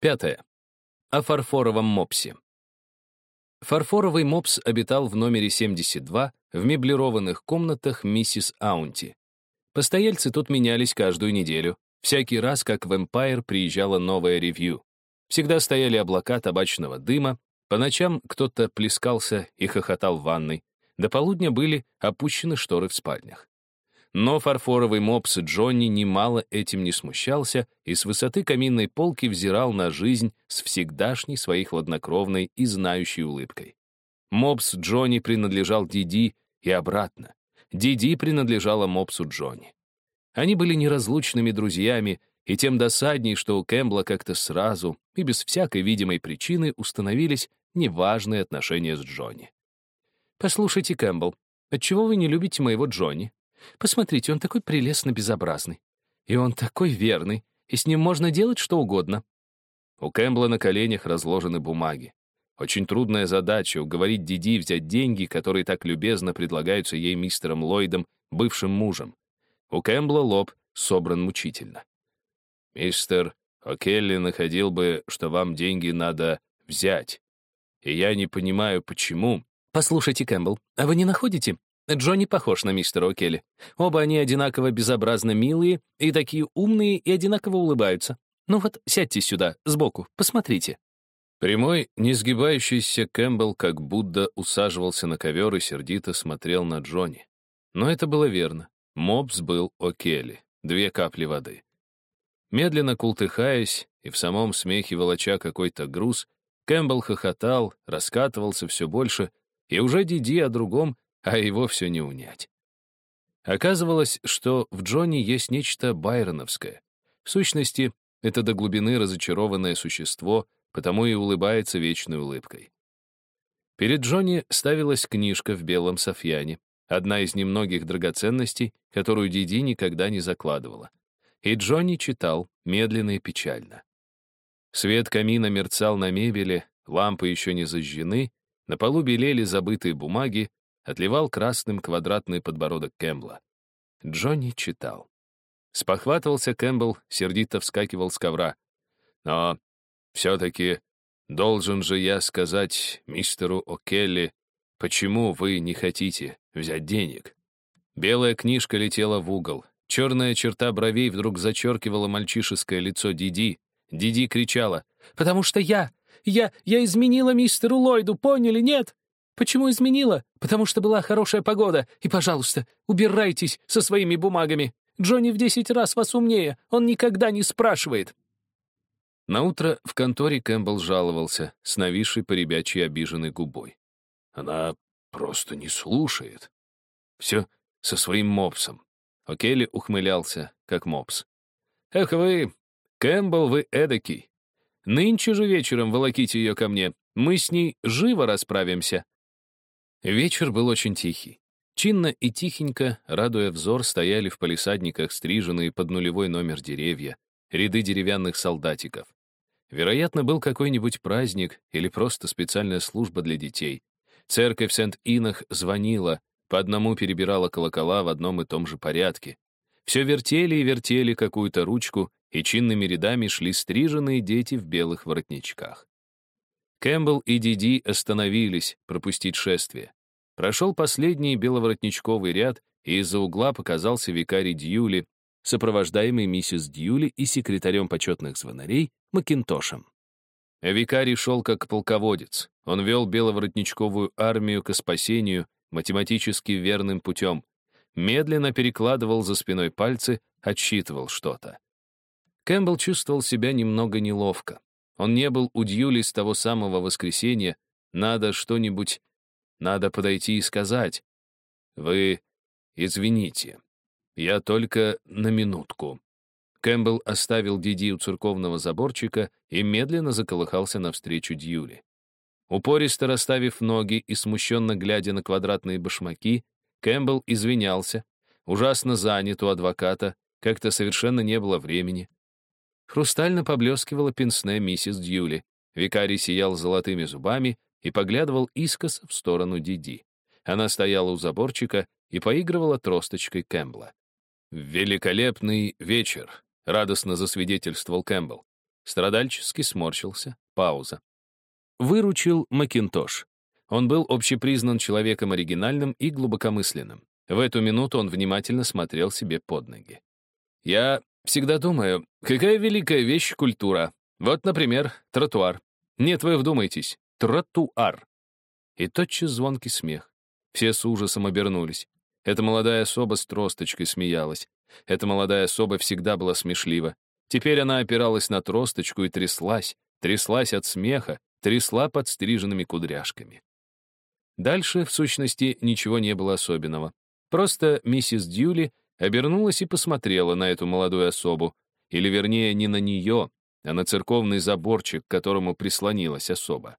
Пятое. О фарфоровом мопсе. Фарфоровый мопс обитал в номере 72 в меблированных комнатах миссис Аунти. Постояльцы тут менялись каждую неделю, всякий раз, как в Empire приезжала новая ревью. Всегда стояли облака табачного дыма, по ночам кто-то плескался и хохотал в ванной, до полудня были опущены шторы в спальнях. Но фарфоровый мопс Джонни немало этим не смущался и с высоты каминной полки взирал на жизнь с всегдашней своей хладнокровной и знающей улыбкой. Мопс Джонни принадлежал Диди и обратно. Диди принадлежала мопсу Джонни. Они были неразлучными друзьями, и тем досадней, что у Кэмпбелла как-то сразу и без всякой видимой причины установились неважные отношения с Джонни. «Послушайте, Кэмпбелл, отчего вы не любите моего Джонни?» Посмотрите, он такой прелестно безобразный. И он такой верный, и с ним можно делать что угодно. У Кэмпбелла на коленях разложены бумаги. Очень трудная задача — уговорить Диди взять деньги, которые так любезно предлагаются ей мистером Ллойдом, бывшим мужем. У Кэмпбелла лоб собран мучительно. «Мистер О'Келли находил бы, что вам деньги надо взять. И я не понимаю, почему...» «Послушайте, Кэмпбелл, а вы не находите, Джонни похож на мистера О'Келли. Оба они одинаково безобразно милые и такие умные и одинаково улыбаются. Ну вот, сядьте сюда, сбоку, посмотрите». Прямой, не сгибающийся Кэмпбелл как Будда усаживался на ковер и сердито смотрел на Джонни. Но это было верно. Мопс был О'Келли. Две капли воды. Медленно култыхаясь и в самом смехе волоча какой-то груз, Кэмпбелл хохотал, раскатывался все больше, и уже Диди о другом а его все не унять. Оказывалось, что в Джонни есть нечто байроновское. В сущности, это до глубины разочарованное существо, потому и улыбается вечной улыбкой. Перед Джонни ставилась книжка в белом софьяне, одна из немногих драгоценностей, которую Диди никогда не закладывала. И Джонни читал медленно и печально. Свет камина мерцал на мебели, лампы еще не зажжены, на полу белели забытые бумаги, отливал красным квадратный подбородок Кэмпбелла. Джонни читал. Спохватывался Кэмпбелл, сердито вскакивал с ковра. «Но все-таки должен же я сказать мистеру О'Келли, почему вы не хотите взять денег?» Белая книжка летела в угол. Черная черта бровей вдруг зачеркивала мальчишеское лицо Диди. Диди кричала. «Потому что я! Я... Я изменила мистеру Ллойду, поняли, нет? Почему изменила? Потому что была хорошая погода. И, пожалуйста, убирайтесь со своими бумагами. Джонни в десять раз вас умнее. Он никогда не спрашивает. Наутро в конторе Кэмпбелл жаловался, с нависшей по ребячьей обиженной губой. Она просто не слушает. Все со своим мопсом. О'Келли ухмылялся, как мопс. «Эх вы, Кэмпбелл, вы эдакий. Нынче же вечером волоките ее ко мне. Мы с ней живо расправимся. Вечер был очень тихий. Чинно и тихенько, радуя взор, стояли в палисадниках стриженные под нулевой номер деревья, ряды деревянных солдатиков. Вероятно, был какой-нибудь праздник или просто специальная служба для детей. Церковь Сент-Инах звонила, по одному перебирала колокола в одном и том же порядке. Все вертели и вертели какую-то ручку, и чинными рядами шли стриженные дети в белых воротничках. Кэмпбелл и Диди остановились пропустить шествие. Прошел последний беловоротничковый ряд, и из-за угла показался викарий Дьюли, сопровождаемый миссис Дьюли и секретарем почетных звонарей Макинтошем. Викарий шел как полководец. Он вел беловоротничковую армию к спасению математически верным путем. Медленно перекладывал за спиной пальцы, отсчитывал что-то. Кэмпбелл чувствовал себя немного неловко. Он не был у Дьюли с того самого воскресенья. Надо что-нибудь... Надо подойти и сказать. Вы извините. Я только на минутку. Кэмпбелл оставил Диди у церковного заборчика и медленно заколыхался навстречу Дьюли. Упористо расставив ноги и смущенно глядя на квадратные башмаки, Кэмпбелл извинялся, ужасно занят у адвоката, как-то совершенно не было времени. Хрустально поблескивала пенсне миссис Дьюли. Викарий сиял золотыми зубами и поглядывал искос в сторону Диди. Она стояла у заборчика и поигрывала тросточкой Кэмпбелла. «Великолепный вечер», — радостно засвидетельствовал Кэмпбелл. Страдальчески сморщился. Пауза. Выручил Макинтош. Он был общепризнан человеком оригинальным и глубокомысленным. В эту минуту он внимательно смотрел себе под ноги. «Я всегда думаю, какая великая вещь культура. Вот, например, тротуар. Нет, вы вдумайтесь. Тротуар». И тотчас звонкий смех. Все с ужасом обернулись. Эта молодая особа с тросточкой смеялась. Эта молодая особа всегда была смешлива. Теперь она опиралась на тросточку и тряслась, тряслась от смеха, трясла под стриженными кудряшками. Дальше, в сущности, ничего не было особенного. Просто миссис Дьюли обернулась и посмотрела на эту молодую особу, или, вернее, не на нее, а на церковный заборчик, к которому прислонилась особа.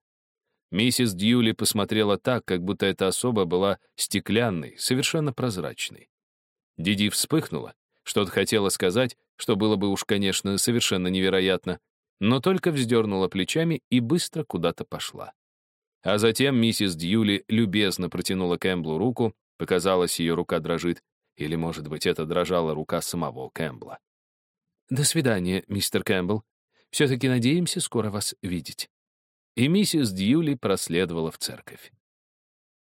Миссис Дьюли посмотрела так, как будто эта особа была стеклянной, совершенно прозрачной. Диди вспыхнула, что-то хотела сказать, что было бы уж, конечно, совершенно невероятно, но только вздернула плечами и быстро куда-то пошла. А затем миссис Дьюли любезно протянула Кэмблу руку, показалось, ее рука дрожит, или, может быть, это дрожала рука самого Кэмбла. «До свидания, мистер Кэмбл. Все-таки надеемся скоро вас видеть». И миссис Дьюли проследовала в церковь.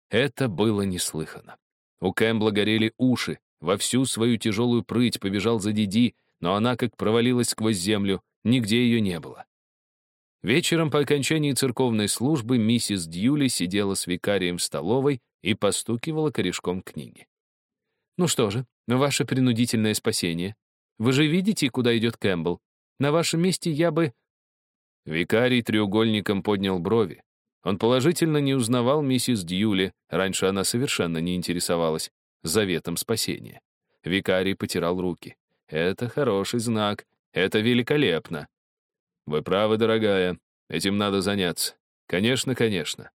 Это было неслыханно. У Кэмбла горели уши, во всю свою тяжелую прыть побежал за Диди, но она как провалилась сквозь землю, нигде ее не было. Вечером по окончании церковной службы миссис Дьюли сидела с викарием в столовой и постукивала корешком книги. «Ну что же, ваше принудительное спасение. Вы же видите, куда идет Кэмпбелл. На вашем месте я бы...» Викарий треугольником поднял брови. Он положительно не узнавал миссис Дьюли, раньше она совершенно не интересовалась заветом спасения. Викарий потирал руки. «Это хороший знак. Это великолепно. Вы правы, дорогая. Этим надо заняться. Конечно, конечно.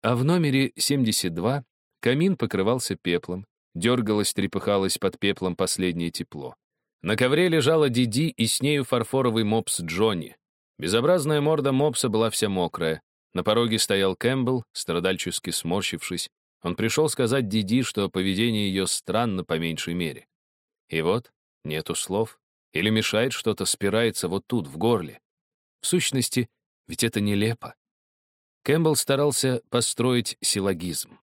А в номере 72 камин покрывался пеплом, дергалось, трепыхалось под пеплом последнее тепло. На ковре лежала Диди и с нею фарфоровый мопс Джонни. Безобразная морда мопса была вся мокрая. На пороге стоял Кэмпбелл, страдальчески сморщившись. Он пришел сказать Диди, что поведение ее странно по меньшей мере. И вот, нету слов, или мешает что-то, спирается вот тут, в горле. В сущности, ведь это нелепо. Кэмпбелл старался построить силлогизм.